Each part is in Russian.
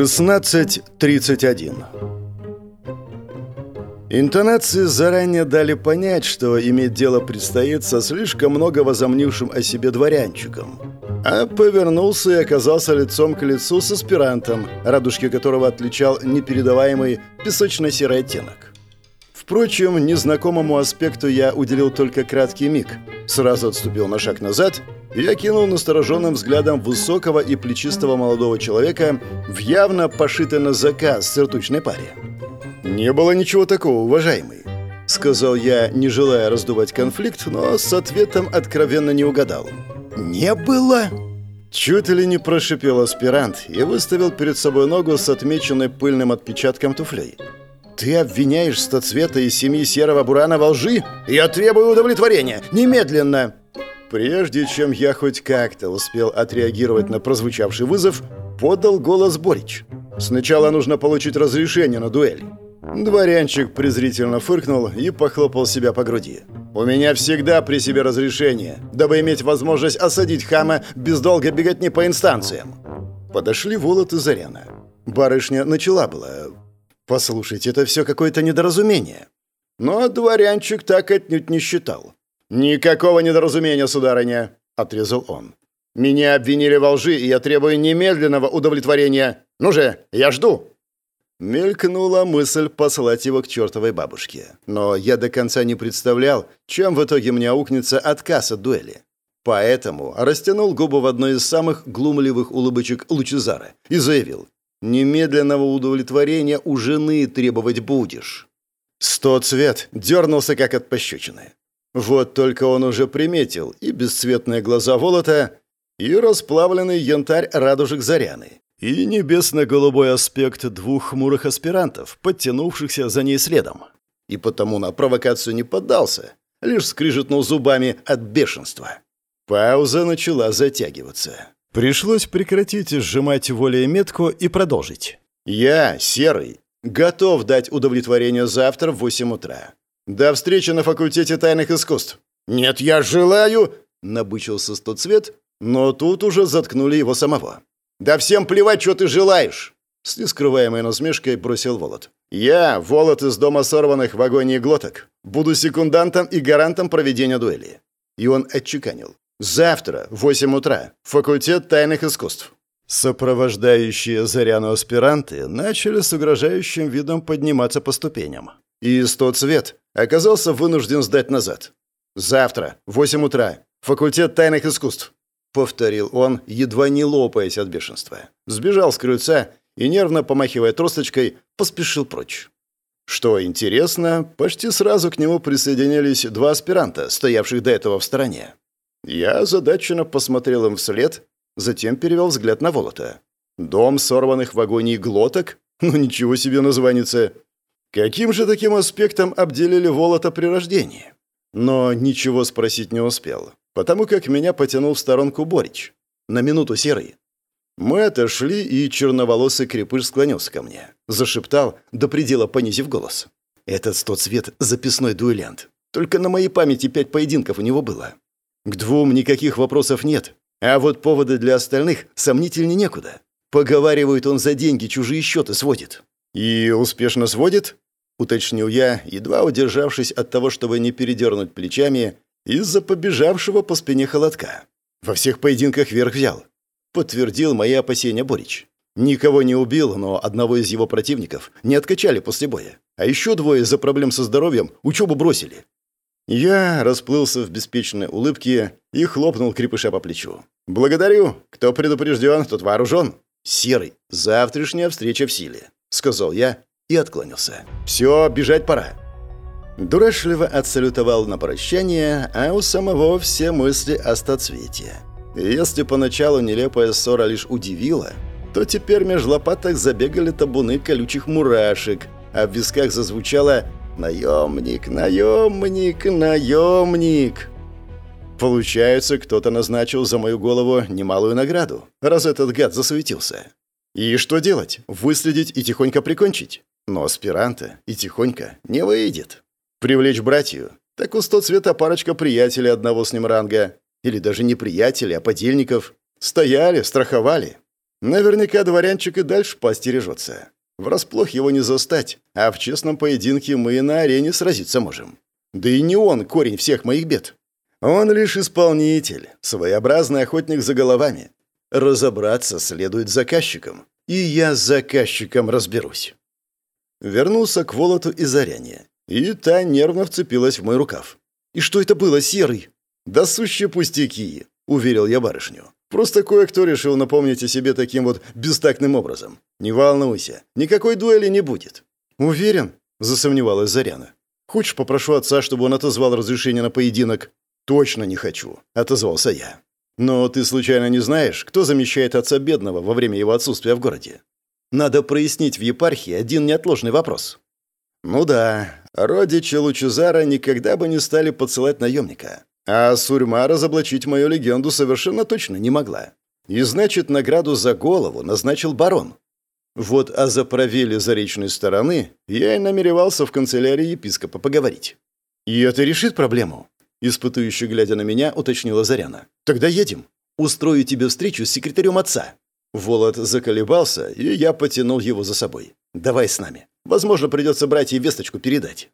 16.31 Интонации заранее дали понять, что иметь дело предстоит со слишком много возомнившим о себе дворянчиком. А повернулся и оказался лицом к лицу с аспирантом, радужки которого отличал непередаваемый песочно-серый оттенок. Впрочем, незнакомому аспекту я уделил только краткий миг. Сразу отступил на шаг назад и окинул настороженным взглядом высокого и плечистого молодого человека в явно пошитой на заказ циртучной паре. «Не было ничего такого, уважаемый», — сказал я, не желая раздувать конфликт, но с ответом откровенно не угадал. «Не было?» Чуть ли не прошипел аспирант и выставил перед собой ногу с отмеченной пыльным отпечатком туфлей. «Ты обвиняешь стоцвета и семьи Серого Бурана во лжи? Я требую удовлетворения! Немедленно!» Прежде чем я хоть как-то успел отреагировать на прозвучавший вызов, подал голос Борич. «Сначала нужно получить разрешение на дуэль». Дворянчик презрительно фыркнул и похлопал себя по груди. «У меня всегда при себе разрешение, дабы иметь возможность осадить хама без долго бегать не по инстанциям». Подошли Волод и Заряна. Барышня начала была. «Послушайте, это все какое-то недоразумение». Но дворянчик так отнюдь не считал. «Никакого недоразумения, сударыня», — отрезал он. «Меня обвинили во лжи, и я требую немедленного удовлетворения. Ну же, я жду!» Мелькнула мысль послать его к чертовой бабушке. Но я до конца не представлял, чем в итоге мне аукнется отказ от дуэли. Поэтому растянул губы в одной из самых глумливых улыбочек Лучезара и заявил «Немедленного удовлетворения у жены требовать будешь». Сто цвет дернулся, как от пощечины. Вот только он уже приметил и бесцветные глаза Волота, и расплавленный янтарь радужек Заряны, и небесно-голубой аспект двух хмурых аспирантов, подтянувшихся за ней следом. И потому на провокацию не поддался, лишь скрижетнул зубами от бешенства. Пауза начала затягиваться. Пришлось прекратить сжимать волей метку и продолжить. «Я, Серый, готов дать удовлетворение завтра в 8 утра. До встречи на факультете тайных искусств». «Нет, я желаю...» — набычился стоцвет, но тут уже заткнули его самого. «Да всем плевать, что ты желаешь!» С нескрываемой насмешкой бросил Волод. «Я, Волод из дома сорванных в агонии глоток, буду секундантом и гарантом проведения дуэли». И он отчеканил. «Завтра, в 8 утра, факультет тайных искусств». Сопровождающие Заряну аспиранты начали с угрожающим видом подниматься по ступеням. И цвет оказался вынужден сдать назад. «Завтра, в 8 утра, факультет тайных искусств». — повторил он, едва не лопаясь от бешенства. Сбежал с крыльца и, нервно помахивая тросточкой, поспешил прочь. Что интересно, почти сразу к нему присоединились два аспиранта, стоявших до этого в стороне. Я озадаченно посмотрел им вслед, затем перевел взгляд на Волота. «Дом сорванных в агонии глоток? Ну ничего себе названица!» Каким же таким аспектом обделили Волота при рождении? Но ничего спросить не успел потому как меня потянул в сторонку Борич. На минуту серый. Мы отошли, и черноволосый крепыш склонился ко мне. Зашептал, до предела понизив голос. «Этот стоцвет — записной дуэлянт. Только на моей памяти пять поединков у него было. К двум никаких вопросов нет, а вот поводы для остальных сомнительнее некуда. Поговаривает он за деньги, чужие счеты сводит». «И успешно сводит?» — уточнил я, едва удержавшись от того, чтобы не передернуть плечами из-за побежавшего по спине холодка. Во всех поединках верх взял. Подтвердил мои опасения Борич. Никого не убил, но одного из его противников не откачали после боя. А еще двое из-за проблем со здоровьем учебу бросили. Я расплылся в беспечной улыбке и хлопнул крепыша по плечу. «Благодарю. Кто предупрежден, тот вооружен. Серый, завтрашняя встреча в силе», — сказал я и отклонился. «Все, бежать пора». Дурашливо отсалютовал на прощание, а у самого все мысли о стацвете. Если поначалу нелепая ссора лишь удивила, то теперь меж лопаток забегали табуны колючих мурашек, а в висках зазвучало «Наемник, наемник, наемник». Получается, кто-то назначил за мою голову немалую награду, раз этот гад засуетился. И что делать? Выследить и тихонько прикончить? Но аспиранта и тихонько не выйдет. Привлечь братью? Так у сто цвета парочка приятелей одного с ним ранга. Или даже не приятелей, а подельников. Стояли, страховали. Наверняка дворянчик и дальше постережется. Врасплох его не застать, а в честном поединке мы и на арене сразиться можем. Да и не он корень всех моих бед. Он лишь исполнитель, своеобразный охотник за головами. Разобраться следует заказчиком, и я с заказчиком разберусь. Вернулся к Волоту и Заряне, и та нервно вцепилась в мой рукав. «И что это было, Серый?» «Да сущие пустяки», — уверил я барышню. «Просто кое-кто решил напомнить о себе таким вот бестактным образом. Не волнуйся, никакой дуэли не будет». «Уверен?» — засомневалась Заряна. «Хочешь, попрошу отца, чтобы он отозвал разрешение на поединок?» «Точно не хочу», — отозвался я. «Но ты случайно не знаешь, кто замещает отца бедного во время его отсутствия в городе? Надо прояснить в епархии один неотложный вопрос». «Ну да, родичи Лучезара никогда бы не стали подсылать наемника. А Сурьма разоблачить мою легенду совершенно точно не могла. И значит, награду за голову назначил барон. Вот о заправиле заречной стороны я и намеревался в канцелярии епископа поговорить. И это решит проблему? Испытывающе глядя на меня, уточнила Заряна. «Тогда едем. Устрою тебе встречу с секретарем отца». Волод заколебался, и я потянул его за собой. «Давай с нами. Возможно, придется брать и весточку передать».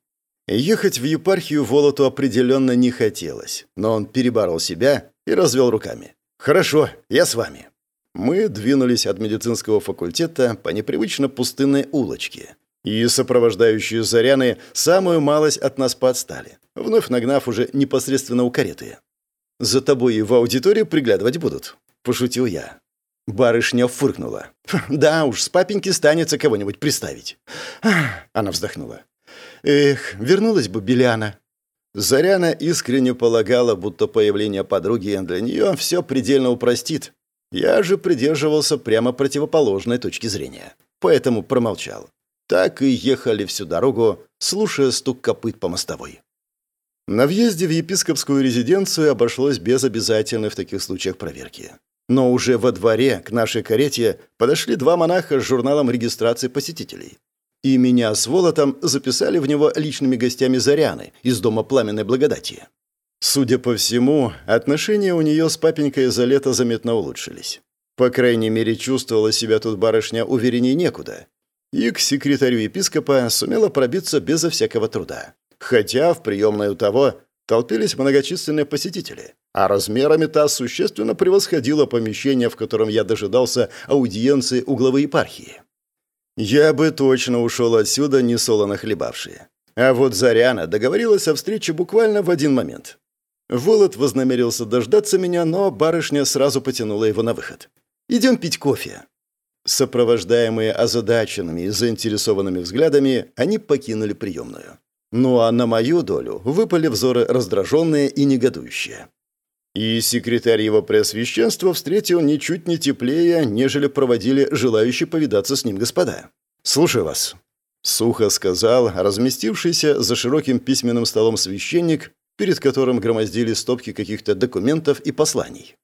Ехать в епархию Волоту определенно не хотелось, но он переборол себя и развел руками. «Хорошо, я с вами». Мы двинулись от медицинского факультета по непривычно пустынной улочке, и сопровождающие Заряны самую малость от нас подстали, вновь нагнав уже непосредственно у кареты. «За тобой и в аудитории приглядывать будут», – пошутил я. Барышня фыркнула. «Да уж, с папеньки станется кого-нибудь приставить». Она вздохнула. «Эх, вернулась бы Беляна». Заряна искренне полагала, будто появление подруги для нее все предельно упростит. Я же придерживался прямо противоположной точки зрения, поэтому промолчал. Так и ехали всю дорогу, слушая стук копыт по мостовой. На въезде в епископскую резиденцию обошлось без обязательной в таких случаях проверки. Но уже во дворе к нашей карете подошли два монаха с журналом регистрации посетителей. И меня с Волотом записали в него личными гостями Заряны из Дома Пламенной Благодати. Судя по всему, отношения у нее с папенькой за лето заметно улучшились. По крайней мере, чувствовала себя тут барышня увереннее некуда. И к секретарю епископа сумела пробиться безо всякого труда. Хотя в приемной у того толпились многочисленные посетители, а размерами та существенно превосходила помещение, в котором я дожидался аудиенции у главы епархии. Я бы точно ушел отсюда, не солоно хлебавший. А вот Заряна договорилась о встрече буквально в один момент. Волод вознамерился дождаться меня, но барышня сразу потянула его на выход. «Идем пить кофе». Сопровождаемые озадаченными и заинтересованными взглядами, они покинули приемную. Ну а на мою долю выпали взоры раздраженные и негодующие. И секретарь его преосвященства встретил ничуть не теплее, нежели проводили желающие повидаться с ним господа. «Слушаю вас», — сухо сказал разместившийся за широким письменным столом священник, перед которым громоздили стопки каких-то документов и посланий.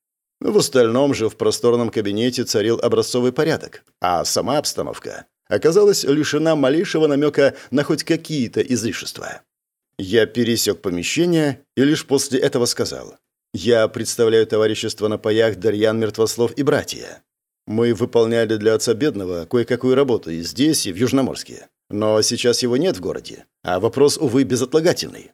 В остальном же в просторном кабинете царил образцовый порядок, а сама обстановка оказалась лишена малейшего намека на хоть какие-то излишества. Я пересек помещение и лишь после этого сказал. «Я представляю товарищество на паях Дарьян Мертвослов и братья. Мы выполняли для отца бедного кое-какую работу и здесь, и в Южноморске. Но сейчас его нет в городе, а вопрос, увы, безотлагательный».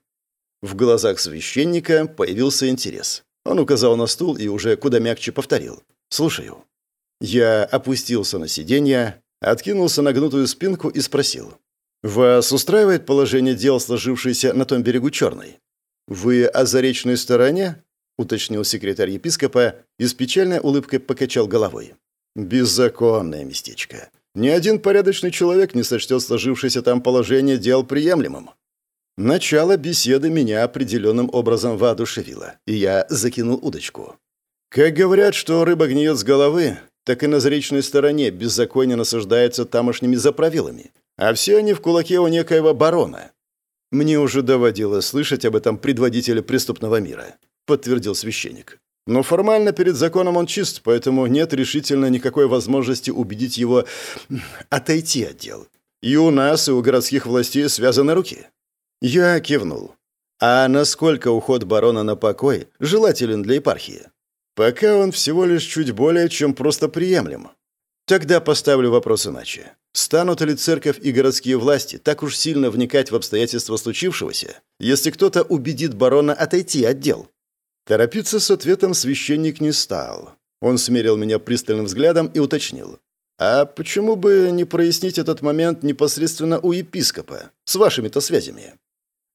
В глазах священника появился интерес. Он указал на стул и уже куда мягче повторил. «Слушаю». Я опустился на сиденье, откинулся на гнутую спинку и спросил. «Вас устраивает положение дел, сложившееся на том берегу Черной? Вы о заречной стороне?» — уточнил секретарь епископа и с печальной улыбкой покачал головой. «Беззаконное местечко. Ни один порядочный человек не сочтет сложившееся там положение дел приемлемым». Начало беседы меня определенным образом воодушевило, и я закинул удочку. Как говорят, что рыба гниет с головы, так и на заречной стороне беззаконие насаждается тамошними заправилами, а все они в кулаке у некоего барона. Мне уже доводилось слышать об этом предводителе преступного мира, подтвердил священник. Но формально перед законом он чист, поэтому нет решительно никакой возможности убедить его отойти от дел. И у нас, и у городских властей связаны руки. Я кивнул. А насколько уход барона на покой желателен для епархии? Пока он всего лишь чуть более чем просто приемлем. Тогда поставлю вопрос иначе. Станут ли церковь и городские власти так уж сильно вникать в обстоятельства случившегося, если кто-то убедит барона отойти от дел? Торопиться с ответом священник не стал. Он смерил меня пристальным взглядом и уточнил. «А почему бы не прояснить этот момент непосредственно у епископа, с вашими-то связями?»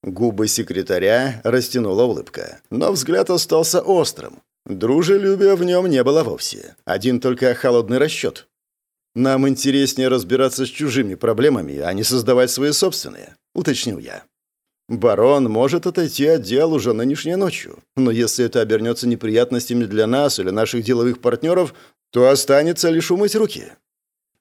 Губы секретаря растянула улыбка, но взгляд остался острым. Дружелюбия в нем не было вовсе. Один только холодный расчет. «Нам интереснее разбираться с чужими проблемами, а не создавать свои собственные», — уточнил я. «Барон может отойти от дел уже нынешней ночью, но если это обернется неприятностями для нас или наших деловых партнеров, то останется лишь умыть руки».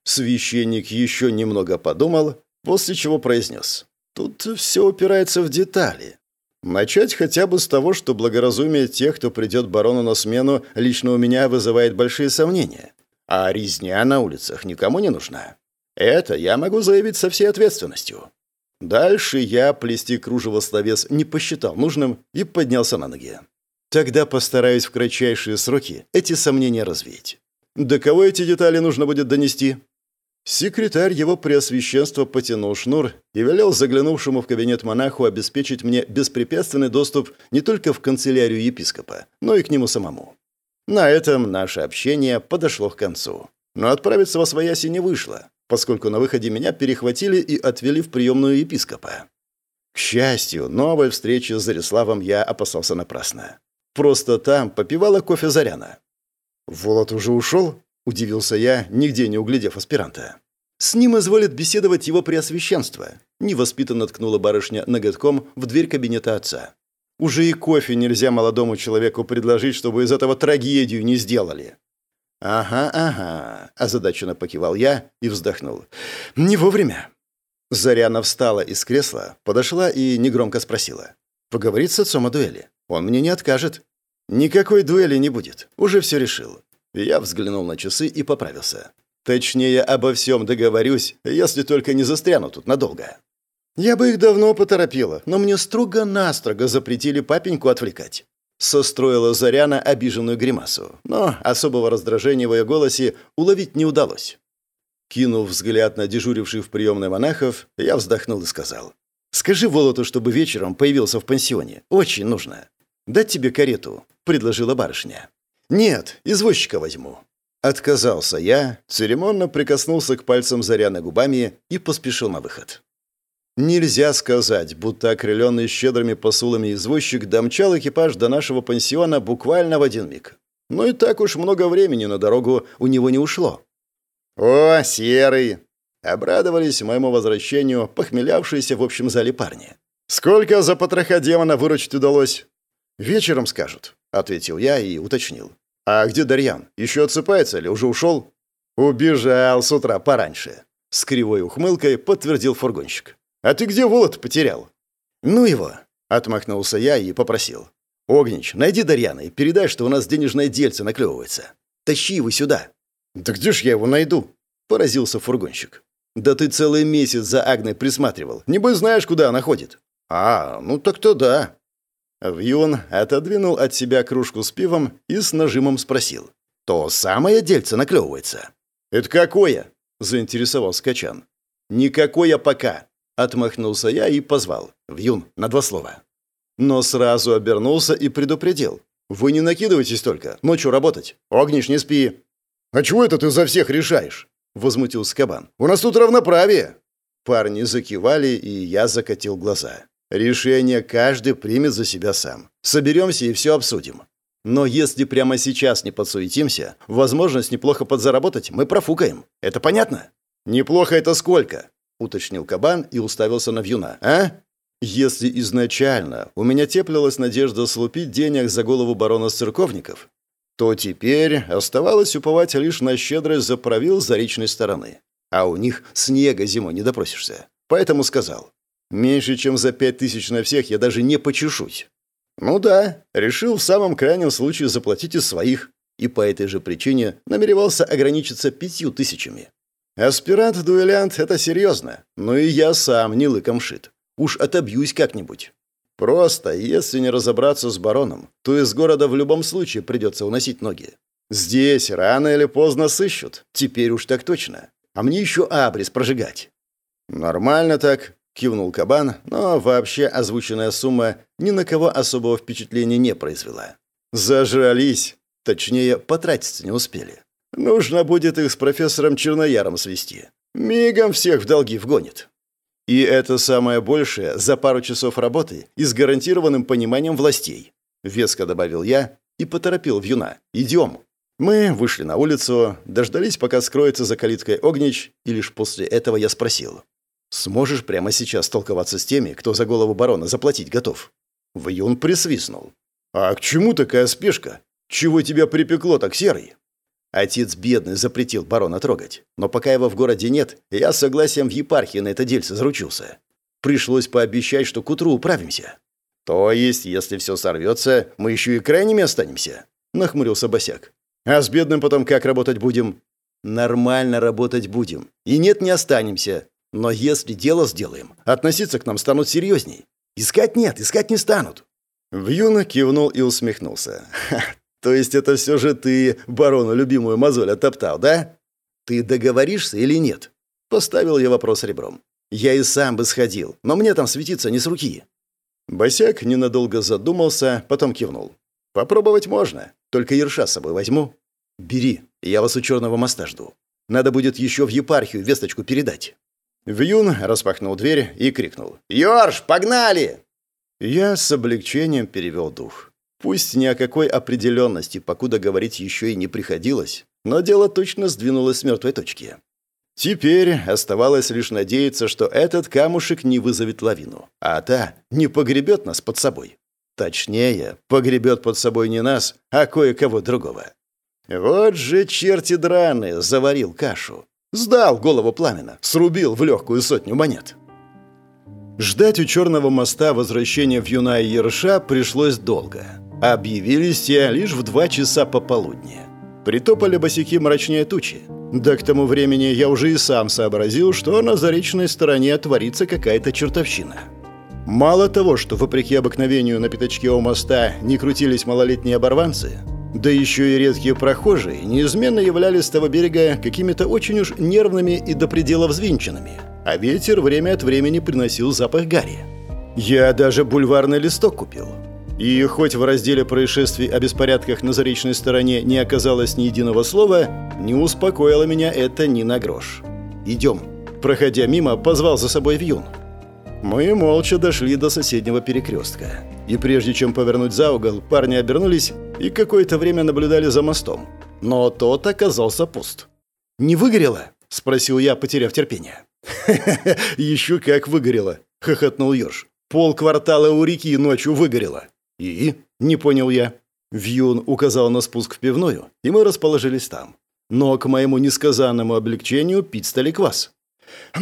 Священник еще немного подумал, после чего произнес. «Тут все упирается в детали. Начать хотя бы с того, что благоразумие тех, кто придет барону на смену, лично у меня вызывает большие сомнения. А резня на улицах никому не нужна. Это я могу заявить со всей ответственностью. Дальше я плести кружево словес не посчитал нужным и поднялся на ноги. Тогда постараюсь в кратчайшие сроки эти сомнения развеять. До кого эти детали нужно будет донести? Секретарь его преосвященства потянул шнур и велел заглянувшему в кабинет монаху обеспечить мне беспрепятственный доступ не только в канцелярию епископа, но и к нему самому. На этом наше общение подошло к концу. Но отправиться во свояси не вышло, поскольку на выходе меня перехватили и отвели в приемную епископа. К счастью, новой встречи с Зариславом я опасался напрасно. Просто там попивала кофе Заряна. «Волод уже ушел?» – удивился я, нигде не углядев аспиранта. «С ним изволит беседовать его преосвященство», – невоспитанно ткнула барышня ноготком в дверь кабинета отца. Уже и кофе нельзя молодому человеку предложить, чтобы из этого трагедию не сделали. «Ага, ага», – озадаченно покивал я и вздохнул. «Не вовремя». Заряна встала из кресла, подошла и негромко спросила. «Поговорить с отцом о дуэли? Он мне не откажет». «Никакой дуэли не будет. Уже все решил». Я взглянул на часы и поправился. «Точнее, обо всем договорюсь, если только не застряну тут надолго». Я бы их давно поторопила, но мне строго-настрого запретили папеньку отвлекать. Состроила Заряна обиженную гримасу, но особого раздражения в ее голосе уловить не удалось. Кинув взгляд на дежуривших в приемной монахов, я вздохнул и сказал. «Скажи Волоту, чтобы вечером появился в пансионе. Очень нужно. Дать тебе карету», — предложила барышня. «Нет, извозчика возьму». Отказался я, церемонно прикоснулся к пальцам Заряны губами и поспешил на выход. Нельзя сказать, будто окрыленный щедрыми посулами извозчик домчал экипаж до нашего пансиона буквально в один миг. Но и так уж много времени на дорогу у него не ушло. «О, серый!» Обрадовались моему возвращению похмелявшиеся в общем зале парни. «Сколько за потроха демона выручить удалось?» «Вечером скажут», — ответил я и уточнил. «А где Дарьян? Еще отсыпается или уже ушел?» «Убежал с утра пораньше», — с кривой ухмылкой подтвердил фургонщик. «А ты где Волод потерял?» «Ну его!» — отмахнулся я и попросил. «Огнич, найди Дарьяна и передай, что у нас денежное дельце наклевывается. Тащи его сюда». «Да где ж я его найду?» — поразился фургонщик. «Да ты целый месяц за Агной присматривал. Небось знаешь, куда она ходит». «А, ну так-то да». Вьюн отодвинул от себя кружку с пивом и с нажимом спросил. «То самое дельце наклевывается?» «Это какое?» — заинтересовался Качан. «Никакое пока. Отмахнулся я и позвал. «Вьюн, на два слова». Но сразу обернулся и предупредил. «Вы не накидывайтесь только. Ночью работать. Огниш, не спи». «А чего это ты за всех решаешь?» Возмутился кабан. «У нас тут равноправие». Парни закивали, и я закатил глаза. Решение каждый примет за себя сам. Соберемся и все обсудим. Но если прямо сейчас не подсуетимся, возможность неплохо подзаработать мы профукаем. Это понятно? Неплохо это сколько? Уточнил кабан и уставился на вьюна. «А? Если изначально у меня теплилась надежда слупить денег за голову барона с церковников, то теперь оставалось уповать лишь на щедрость за правил заречной стороны. А у них снега зимой не допросишься. Поэтому сказал, меньше чем за пять тысяч на всех я даже не почешусь. Ну да, решил в самом крайнем случае заплатить из своих, и по этой же причине намеревался ограничиться пятью тысячами. Аспирант-дуэлянт — это серьезно, но и я сам не лыком шит. Уж отобьюсь как-нибудь. Просто, если не разобраться с бароном, то из города в любом случае придется уносить ноги. Здесь рано или поздно сыщут. Теперь уж так точно. А мне еще абрис прожигать. Нормально так, кивнул кабан, но вообще озвученная сумма ни на кого особого впечатления не произвела. Зажрались. Точнее, потратиться не успели. Нужно будет их с профессором Чернояром свести. Мигом всех в долги вгонит. И это самое большее за пару часов работы и с гарантированным пониманием властей. Веско добавил я и поторопил Вьюна. «Идем». Мы вышли на улицу, дождались, пока скроется за калиткой Огнич, и лишь после этого я спросил. «Сможешь прямо сейчас толковаться с теми, кто за голову барона заплатить готов?» Вьюн присвистнул. «А к чему такая спешка? Чего тебя припекло так, Серый?» Отец бедный запретил барона трогать, но пока его в городе нет, я с согласием в епархии на это дельце заручился. Пришлось пообещать, что к утру управимся. «То есть, если все сорвется, мы еще и крайними останемся?» — нахмурился Босяк. А с бедным потом как работать будем? Нормально работать будем. И нет, не останемся. Но если дело сделаем, относиться к нам станут серьезней. Искать нет, искать не станут. Вьюна кивнул и усмехнулся. То есть это все же ты барону любимую мозоль оттоптал, да? Ты договоришься или нет? Поставил я вопрос ребром. Я и сам бы сходил, но мне там светиться не с руки. Босяк ненадолго задумался, потом кивнул. Попробовать можно. Только ерша с собой возьму. Бери, я вас у Черного моста жду. Надо будет еще в епархию весточку передать». Вьюн распахнул дверь и крикнул. «Йорш, погнали!» Я с облегчением перевел дух. Пусть ни о какой определенности, покуда говорить еще и не приходилось, но дело точно сдвинулось с мертвой точки. Теперь оставалось лишь надеяться, что этот камушек не вызовет лавину, а та не погребет нас под собой. Точнее, погребет под собой не нас, а кое-кого другого. Вот же черти драные, заварил кашу. Сдал голову пламена, срубил в легкую сотню монет. Ждать у Черного моста возвращения в Юна и Ерша пришлось долго. Объявились те лишь в два часа пополудни. Притопали босики мрачнее тучи. Да к тому времени я уже и сам сообразил, что на заречной стороне творится какая-то чертовщина. Мало того, что вопреки обыкновению на пятачке у моста не крутились малолетние оборванцы, да еще и редкие прохожие неизменно являлись с того берега какими-то очень уж нервными и до предела взвинченными, а ветер время от времени приносил запах гари. Я даже бульварный листок купил. И хоть в разделе происшествий о беспорядках на заречной стороне не оказалось ни единого слова, не успокоило меня это ни на грош. «Идем». Проходя мимо, позвал за собой Вьюн. Мы молча дошли до соседнего перекрестка. И прежде чем повернуть за угол, парни обернулись и какое-то время наблюдали за мостом. Но тот оказался пуст. «Не выгорело?» – спросил я, потеряв терпение. «Ха-ха-ха, еще как выгорело!» – хохотнул Ёж. «Пол квартала у реки ночью выгорело». «И?» – не понял я. Вьюн указал на спуск в пивную, и мы расположились там. Но к моему несказанному облегчению пить стали квас.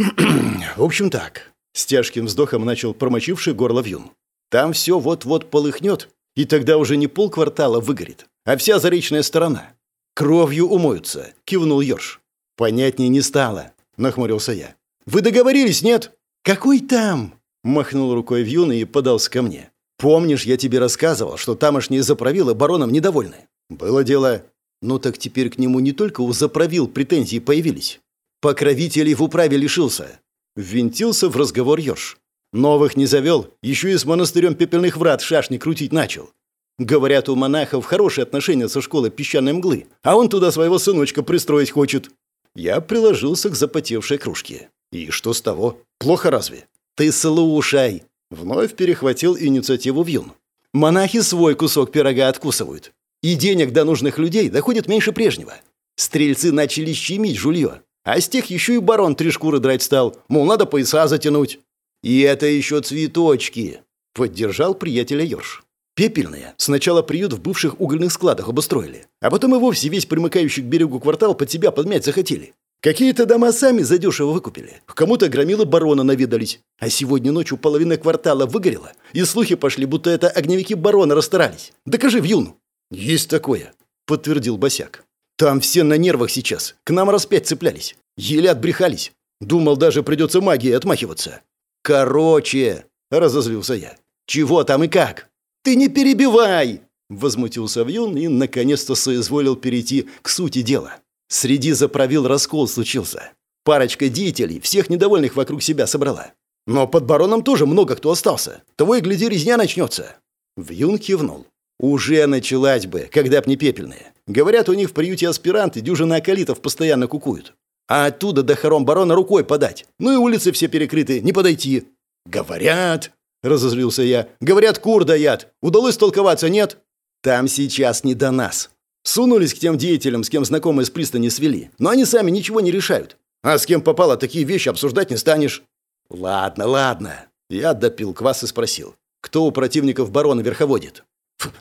«В общем так, с тяжким вздохом начал промочивший горло вьюн. «Там все вот-вот полыхнет, и тогда уже не полквартала выгорит, а вся заречная сторона. Кровью умоются», — кивнул Ёрш. «Понятнее не стало», — нахмурился я. «Вы договорились, нет?» «Какой там?» — махнул рукой Вьюн и подался ко мне. «Помнишь, я тебе рассказывал, что тамошние заправилы бароном недовольны?» «Было дело. Ну так теперь к нему не только у заправил претензии появились. Покровителей в управе лишился. Ввинтился в разговор Ёрш. Новых не завел, еще и с монастырем пепельных врат шашни крутить начал. Говорят, у монахов хорошие отношения со школой песчаной мглы, а он туда своего сыночка пристроить хочет. Я приложился к запотевшей кружке. И что с того? Плохо разве? Ты слушай. Вновь перехватил инициативу Вьюн. Монахи свой кусок пирога откусывают. И денег до нужных людей доходит меньше прежнего. Стрельцы начали щемить жулье. А с тех еще и барон три шкуры драть стал, мол, надо пояса затянуть. И это еще цветочки, поддержал приятеля Ёрш. Пепельные сначала приют в бывших угольных складах обустроили, а потом и вовсе весь примыкающий к берегу квартал под себя подмять захотели. Какие-то дома сами задешево выкупили. Кому-то громилы барона наведались. А сегодня ночью половина квартала выгорела, и слухи пошли, будто это огневики барона расстарались. Докажи в юну. Есть такое, подтвердил Босяк. Там все на нервах сейчас. К нам раз пять цеплялись. Еле отбрехались. Думал, даже придется магией отмахиваться. Короче, разозлился я. Чего там и как? Ты не перебивай! Возмутился Вьюн и, наконец-то, соизволил перейти к сути дела. Среди заправил раскол случился. Парочка деятелей всех недовольных вокруг себя собрала. Но под бароном тоже много кто остался. Того и гляди, резня начнется. Вьюн кивнул. Уже началась бы, когда б не пепельные. Говорят, у них в приюте аспиранты дюжина околитов постоянно кукуют. А оттуда до хором барона рукой подать. Ну и улицы все перекрыты, не подойти. Говорят, разозлился я. Говорят, кур даят. Удалось толковаться, нет? Там сейчас не до нас. Сунулись к тем деятелям, с кем знакомые с пристани свели. Но они сами ничего не решают. А с кем попало, такие вещи обсуждать не станешь. Ладно, ладно. Я допил квас и спросил. Кто у противников барона верховодит?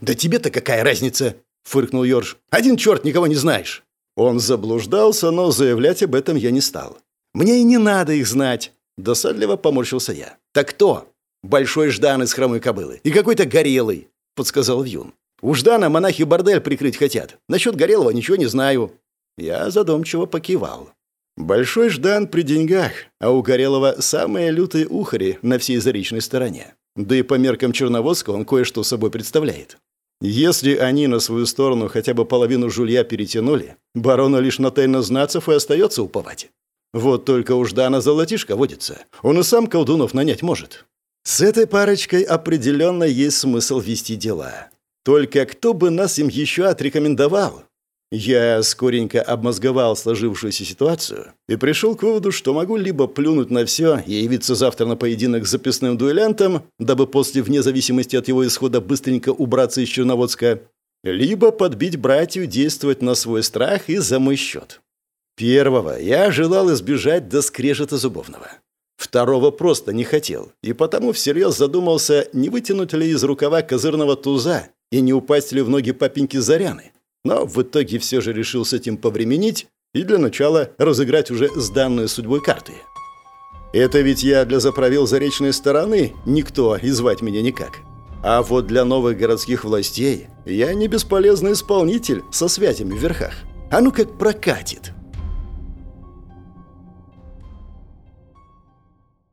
«Да тебе-то какая разница?» — фыркнул Йорж. «Один черт, никого не знаешь». Он заблуждался, но заявлять об этом я не стал. «Мне и не надо их знать», — досадливо поморщился я. «Так кто?» «Большой Ждан из хромой кобылы. И какой-то Горелый», — подсказал Вьюн. «У Ждана монахи бордель прикрыть хотят. Насчет Горелого ничего не знаю». Я задумчиво покивал. Большой Ждан при деньгах, а у Горелого самые лютые ухари на всей заречной стороне. Да и по меркам Черноводска он кое-что собой представляет. Если они на свою сторону хотя бы половину жулья перетянули, барону лишь на тайнознацев и остается уповать. Вот только у Ждана золотишко водится. Он и сам колдунов нанять может. С этой парочкой определенно есть смысл вести дела. Только кто бы нас им еще отрекомендовал? Я скоренько обмозговал сложившуюся ситуацию и пришел к выводу, что могу либо плюнуть на все и явиться завтра на поединок с записным дуэлянтом, дабы после, вне зависимости от его исхода, быстренько убраться из Черноводска, либо подбить братью действовать на свой страх и за мой счет. Первого я желал избежать до скрежета зубовного. Второго просто не хотел, и потому всерьез задумался, не вытянуть ли из рукава козырного туза и не упасть ли в ноги папеньки Заряны но в итоге все же решил с этим повременить и для начала разыграть уже сданные судьбой карты. Это ведь я для заправил заречной стороны никто и звать меня никак. А вот для новых городских властей я не бесполезный исполнитель со связями в верхах. А ну как прокатит.